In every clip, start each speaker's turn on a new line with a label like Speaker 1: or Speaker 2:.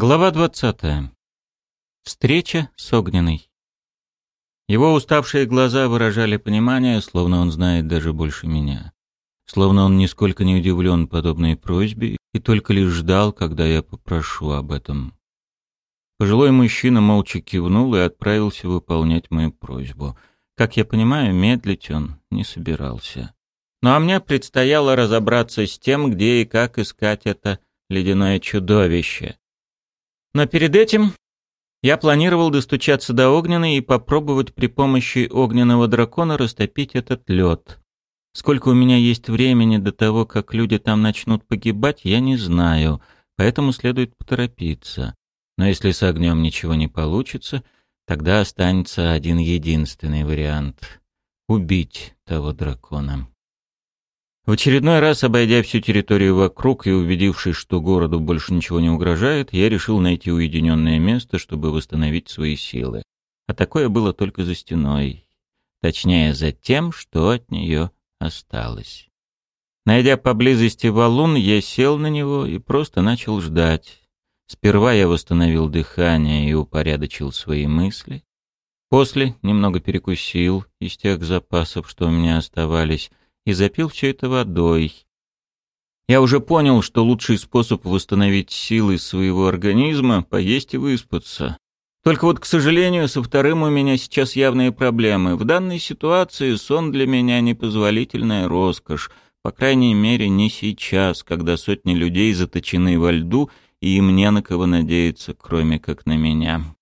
Speaker 1: Глава 20. Встреча с Огненной. Его уставшие глаза выражали понимание, словно он знает даже больше меня. Словно он нисколько не удивлен подобной просьбе и только лишь ждал, когда я попрошу об этом. Пожилой мужчина молча кивнул и отправился выполнять мою просьбу. Как я понимаю, медлить он не собирался. Ну а мне предстояло разобраться с тем, где и как искать это ледяное чудовище но перед этим я планировал достучаться до огненной и попробовать при помощи огненного дракона растопить этот лед. Сколько у меня есть времени до того, как люди там начнут погибать, я не знаю, поэтому следует поторопиться. Но если с огнем ничего не получится, тогда останется один единственный вариант — убить того дракона. В очередной раз, обойдя всю территорию вокруг и убедившись, что городу больше ничего не угрожает, я решил найти уединенное место, чтобы восстановить свои силы. А такое было только за стеной. Точнее, за тем, что от нее осталось. Найдя поблизости валун, я сел на него и просто начал ждать. Сперва я восстановил дыхание и упорядочил свои мысли. После немного перекусил из тех запасов, что у меня оставались, и запил все это водой. Я уже понял, что лучший способ восстановить силы своего организма — поесть и выспаться. Только вот, к сожалению, со вторым у меня сейчас явные проблемы. В данной ситуации сон для меня непозволительная роскошь, по крайней мере, не сейчас, когда сотни людей заточены во льду, и им не на кого надеяться, кроме как на меня.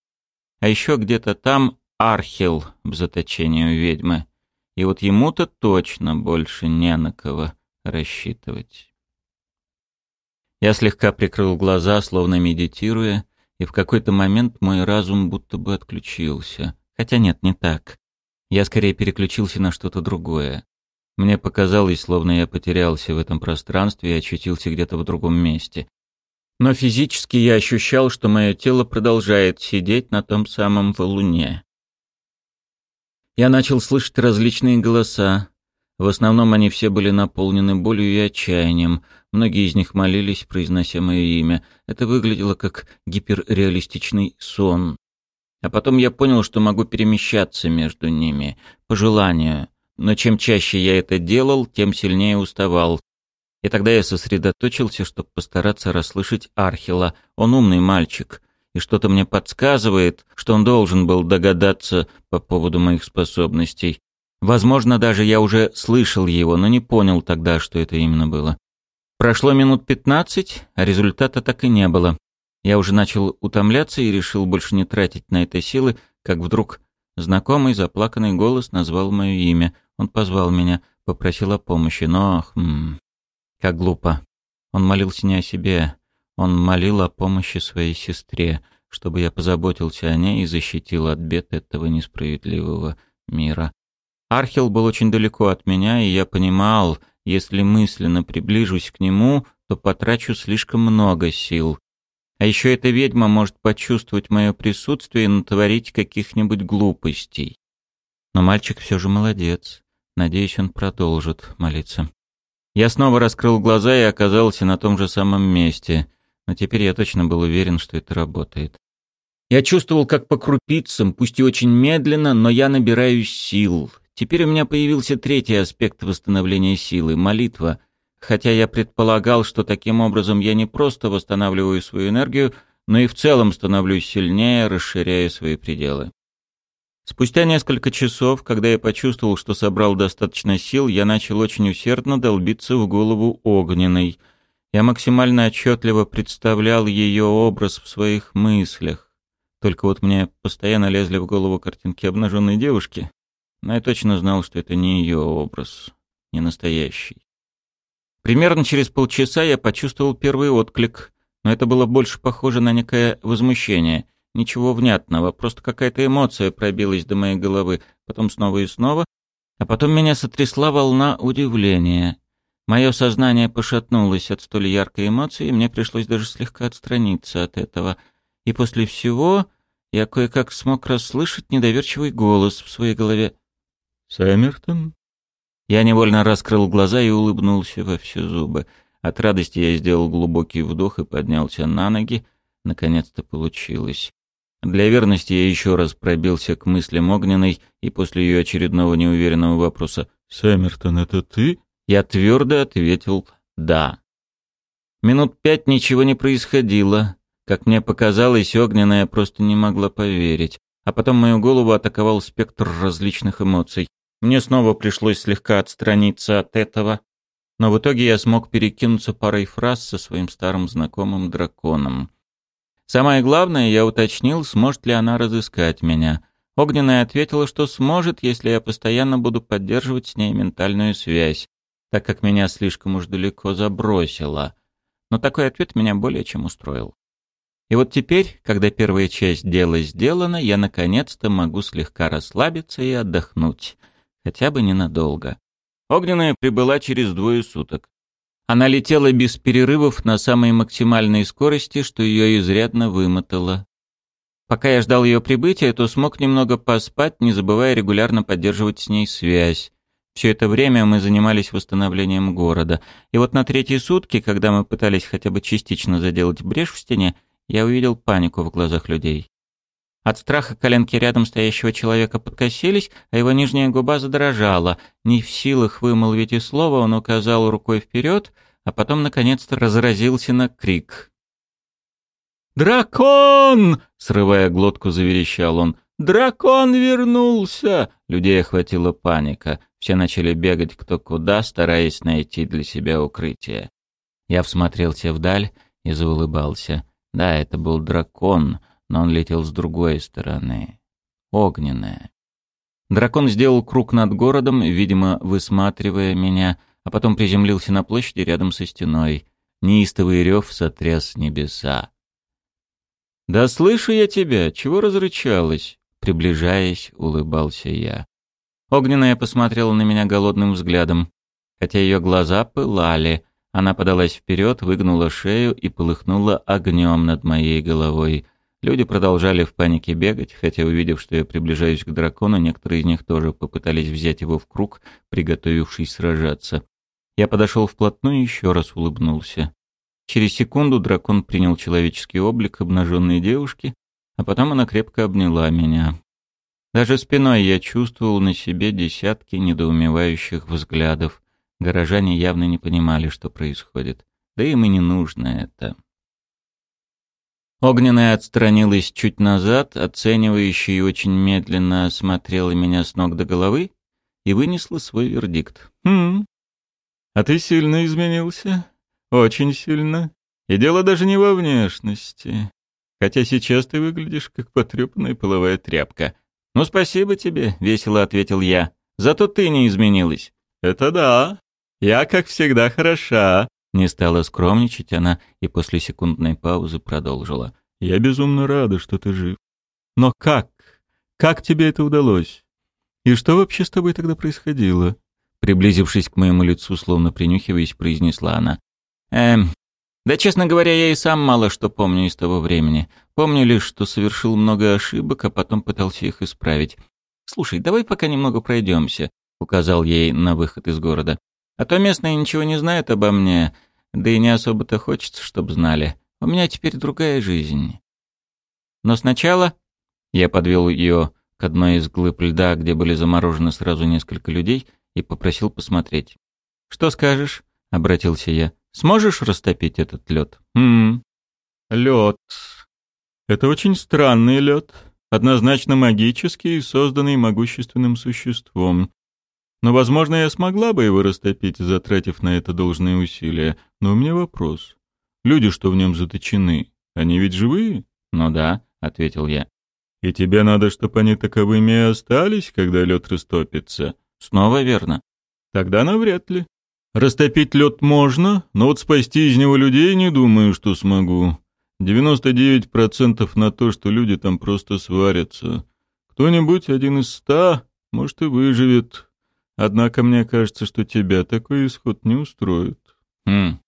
Speaker 1: А еще где-то там Архел в заточении у ведьмы. И вот ему-то точно больше не на кого рассчитывать. Я слегка прикрыл глаза, словно медитируя, и в какой-то момент мой разум будто бы отключился. Хотя нет, не так. Я скорее переключился на что-то другое. Мне показалось, словно я потерялся в этом пространстве и очутился где-то в другом месте. Но физически я ощущал, что мое тело продолжает сидеть на том самом валуне. Я начал слышать различные голоса. В основном они все были наполнены болью и отчаянием. Многие из них молились, произнося мое имя. Это выглядело как гиперреалистичный сон. А потом я понял, что могу перемещаться между ними, по желанию. Но чем чаще я это делал, тем сильнее уставал. И тогда я сосредоточился, чтобы постараться расслышать Архила. Он умный мальчик и что-то мне подсказывает, что он должен был догадаться по поводу моих способностей. Возможно, даже я уже слышал его, но не понял тогда, что это именно было. Прошло минут пятнадцать, а результата так и не было. Я уже начал утомляться и решил больше не тратить на это силы, как вдруг знакомый заплаканный голос назвал мое имя. Он позвал меня, попросил о помощи, но... Хм, как глупо. Он молился не о себе, он молил о помощи своей сестре, чтобы я позаботился о ней и защитил от бед этого несправедливого мира. Архил был очень далеко от меня, и я понимал, если мысленно приближусь к нему, то потрачу слишком много сил. А еще эта ведьма может почувствовать мое присутствие и натворить каких-нибудь глупостей. Но мальчик все же молодец. Надеюсь, он продолжит молиться. Я снова раскрыл глаза и оказался на том же самом месте но теперь я точно был уверен, что это работает. Я чувствовал, как по крупицам, пусть и очень медленно, но я набираюсь сил. Теперь у меня появился третий аспект восстановления силы — молитва. Хотя я предполагал, что таким образом я не просто восстанавливаю свою энергию, но и в целом становлюсь сильнее, расширяя свои пределы. Спустя несколько часов, когда я почувствовал, что собрал достаточно сил, я начал очень усердно долбиться в голову огненной — я максимально отчетливо представлял ее образ в своих мыслях. Только вот мне постоянно лезли в голову картинки обнаженной девушки, но я точно знал, что это не ее образ, не настоящий. Примерно через полчаса я почувствовал первый отклик, но это было больше похоже на некое возмущение. Ничего внятного, просто какая-то эмоция пробилась до моей головы, потом снова и снова, а потом меня сотрясла волна удивления. Мое сознание пошатнулось от столь яркой эмоции, и мне пришлось даже слегка отстраниться от этого. И после всего я кое-как смог расслышать недоверчивый голос в своей голове. «Сэммертон?» Я невольно раскрыл глаза и улыбнулся во все зубы. От радости я сделал глубокий вдох и поднялся на ноги. Наконец-то получилось. Для верности я еще раз пробился к мыслям огненной, и после ее очередного неуверенного вопроса «Сэммертон, это ты?» Я твердо ответил «да». Минут пять ничего не происходило. Как мне показалось, огненная просто не могла поверить. А потом мою голову атаковал спектр различных эмоций. Мне снова пришлось слегка отстраниться от этого, но в итоге я смог перекинуться парой фраз со своим старым знакомым драконом. Самое главное, я уточнил, сможет ли она разыскать меня. Огненная ответила, что сможет, если я постоянно буду поддерживать с ней ментальную связь, так как меня слишком уж далеко забросило. Но такой ответ меня более чем устроил. И вот теперь, когда первая часть дела сделана, я наконец-то могу слегка расслабиться и отдохнуть. Хотя бы ненадолго. Огненная прибыла через двое суток. Она летела без перерывов на самой максимальной скорости, что ее изрядно вымотало. Пока я ждал ее прибытия, то смог немного поспать, не забывая регулярно поддерживать с ней связь. Все это время мы занимались восстановлением города. И вот на третьи сутки, когда мы пытались хотя бы частично заделать брешь в стене, я увидел панику в глазах людей. От страха коленки рядом стоящего человека подкосились, а его нижняя губа задрожала. Не в силах вымолвить и слова, он указал рукой вперед, а потом наконец-то разразился на крик. «Дракон!» — срывая глотку, заверещал он. «Дракон вернулся!» Людей охватила паника. Все начали бегать кто куда, стараясь найти для себя укрытие. Я всмотрелся вдаль и заулыбался. Да, это был дракон — но он летел с другой стороны. Огненная. Дракон сделал круг над городом, видимо, высматривая меня, а потом приземлился на площади рядом со стеной. Неистовый рев сотряс небеса. «Да слышу я тебя! Чего разрычалась?» Приближаясь, улыбался я. Огненная посмотрела на меня голодным взглядом. Хотя ее глаза пылали, она подалась вперед, выгнула шею и полыхнула огнем над моей головой — Люди продолжали в панике бегать, хотя, увидев, что я приближаюсь к дракону, некоторые из них тоже попытались взять его в круг, приготовившись сражаться. Я подошел вплотную и еще раз улыбнулся. Через секунду дракон принял человеческий облик обнаженной девушки, а потом она крепко обняла меня. Даже спиной я чувствовал на себе десятки недоумевающих взглядов. Горожане явно не понимали, что происходит. Да им и не нужно это. Огненная отстранилась чуть назад, оценивающе и очень медленно осмотрела меня с ног до головы и вынесла свой вердикт. «Хм, а ты сильно изменился? Очень сильно. И дело даже не во внешности. Хотя сейчас ты выглядишь как потрепанная половая тряпка. Ну, спасибо тебе», — весело ответил я. «Зато ты не изменилась». «Это да. Я, как всегда, хороша», не стала скромничать она и после секундной паузы продолжила. «Я безумно рада, что ты жив. Но как? Как тебе это удалось? И что вообще с тобой тогда происходило?» Приблизившись к моему лицу, словно принюхиваясь, произнесла она. «Эм, да, честно говоря, я и сам мало что помню из того времени. Помню лишь, что совершил много ошибок, а потом пытался их исправить. Слушай, давай пока немного пройдемся», — указал ей на выход из города. «А то местные ничего не знают обо мне, да и не особо-то хочется, чтобы знали. У меня теперь другая жизнь. Но сначала я подвел ее к одной из глыб льда, где были заморожены сразу несколько людей, и попросил посмотреть. «Что скажешь?» — обратился я. «Сможешь растопить этот лед?» «Хм... Лед. Это очень странный лед, однозначно магический и созданный могущественным существом. Но, возможно, я смогла бы его растопить, затратив на это должные усилия. Но у меня вопрос. Люди, что в нем заточены, они ведь живые? Ну да, ответил я. И тебе надо, чтобы они таковыми и остались, когда лед растопится? Снова верно. Тогда навряд ли. Растопить лед можно, но вот спасти из него людей не думаю, что смогу. 99% на то, что люди там просто сварятся. Кто-нибудь один из ста, может, и выживет, Однако мне кажется, что тебя такой исход не устроит. Хм.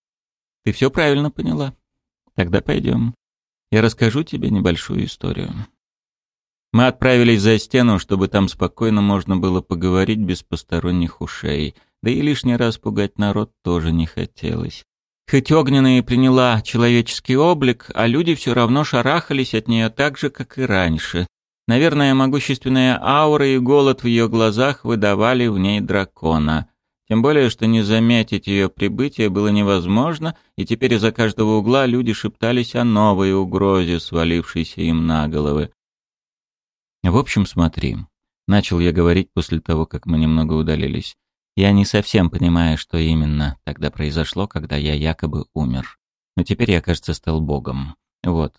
Speaker 1: Ты все правильно поняла. Тогда пойдем. Я расскажу тебе небольшую историю. Мы отправились за стену, чтобы там спокойно можно было поговорить без посторонних ушей. Да и лишний раз пугать народ тоже не хотелось. Хоть огненная приняла человеческий облик, а люди все равно шарахались от нее так же, как и раньше. Наверное, могущественная аура и голод в ее глазах выдавали в ней дракона. Тем более, что не заметить ее прибытие было невозможно, и теперь из-за каждого угла люди шептались о новой угрозе, свалившейся им на головы. В общем, смотри. Начал я говорить после того, как мы немного удалились. Я не совсем понимаю, что именно тогда произошло, когда я якобы умер. Но теперь я, кажется, стал богом. Вот.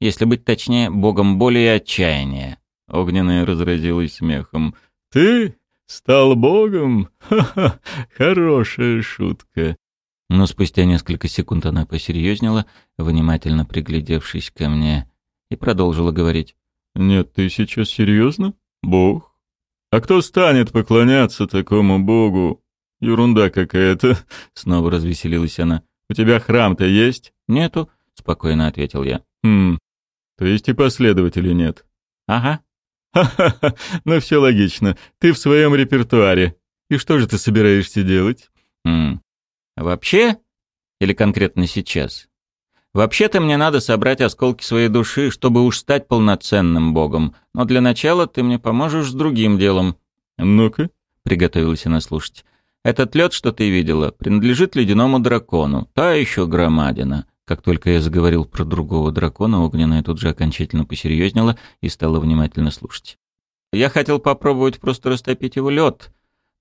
Speaker 1: Если быть точнее, богом боли и отчаяния. Огненная разразилась смехом.
Speaker 2: «Ты стал богом? Ха-ха, хорошая шутка».
Speaker 1: Но спустя несколько секунд она посерьезнела, внимательно приглядевшись ко мне, и продолжила говорить.
Speaker 2: «Нет, ты сейчас серьезно? Бог? А кто станет поклоняться такому богу? Ерунда какая-то. Снова развеселилась она. У тебя храм-то есть?
Speaker 1: Нету, спокойно ответил я.
Speaker 2: Хм. То есть и последователей нет.
Speaker 1: Ага.
Speaker 2: Ха-ха-ха. Ну все логично. Ты в своем репертуаре. И что же ты собираешься делать?
Speaker 1: Хм. Вообще или конкретно сейчас? Вообще-то мне надо собрать осколки своей души, чтобы уж стать полноценным богом. Но для начала ты мне поможешь с другим делом.
Speaker 2: Ну-ка,
Speaker 1: приготовилась она слушать. Этот лед, что ты видела, принадлежит ледяному дракону. Та еще громадина. Как только я заговорил про другого дракона, огненная тут же окончательно посерьезнела и стала внимательно слушать. Я хотел попробовать просто растопить его лед,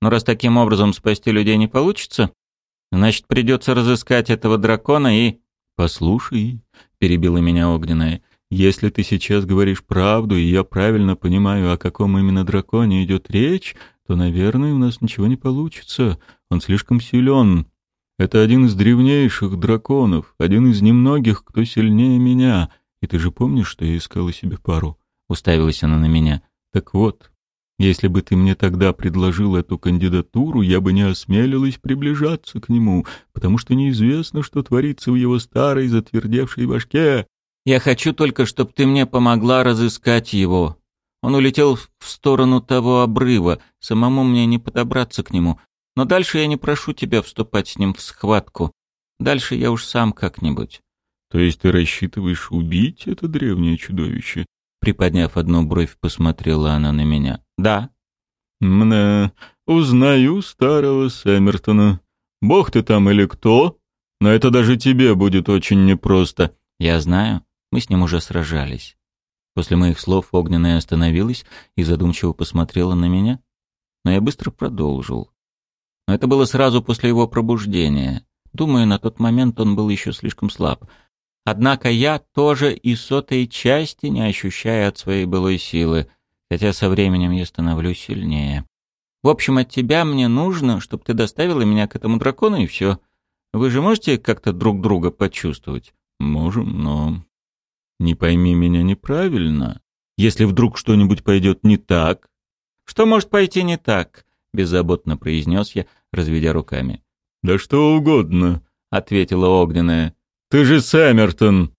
Speaker 1: но раз таким образом спасти людей не получится, значит придется разыскать этого дракона и
Speaker 2: «Послушай», — перебила меня огненная, — «если ты сейчас говоришь правду, и я правильно понимаю, о каком именно драконе идет речь, то, наверное, у нас ничего не получится. Он слишком силен. Это один из древнейших драконов, один из немногих, кто сильнее меня. И ты же помнишь, что я искала себе пару?» Уставилась она на меня. «Так вот, если бы ты мне тогда предложил эту кандидатуру, я бы не осмелилась приближаться к нему, потому что неизвестно, что творится в его старой затвердевшей башке.
Speaker 1: Я хочу только, чтобы ты мне помогла разыскать его. Он улетел в сторону того обрыва, самому мне не подобраться к нему. Но дальше я не прошу тебя вступать с ним в схватку. Дальше я уж сам как-нибудь.
Speaker 2: То есть ты рассчитываешь убить это древнее чудовище?
Speaker 1: Приподняв одну бровь, посмотрела она на меня. «Да».
Speaker 2: «Мне узнаю старого Сэмертона. Бог ты там или кто? Но это даже тебе будет очень непросто».
Speaker 1: «Я знаю. Мы с ним уже сражались». После моих слов огненная остановилась и задумчиво посмотрела на меня. Но я быстро продолжил. Но это было сразу после его пробуждения. Думаю, на тот момент он был еще слишком слаб. Однако я тоже и сотой части не ощущаю от своей былой силы, хотя со временем я становлюсь сильнее. В общем, от тебя мне нужно, чтобы ты доставила меня к этому дракону, и все. Вы же можете как-то друг друга почувствовать?
Speaker 2: Можем, но... Не пойми меня неправильно. Если вдруг что-нибудь пойдет не так...
Speaker 1: Что может пойти не так? Беззаботно произнес я, разведя руками.
Speaker 2: Да что угодно, ответила огненная. Ты же Сэмертон.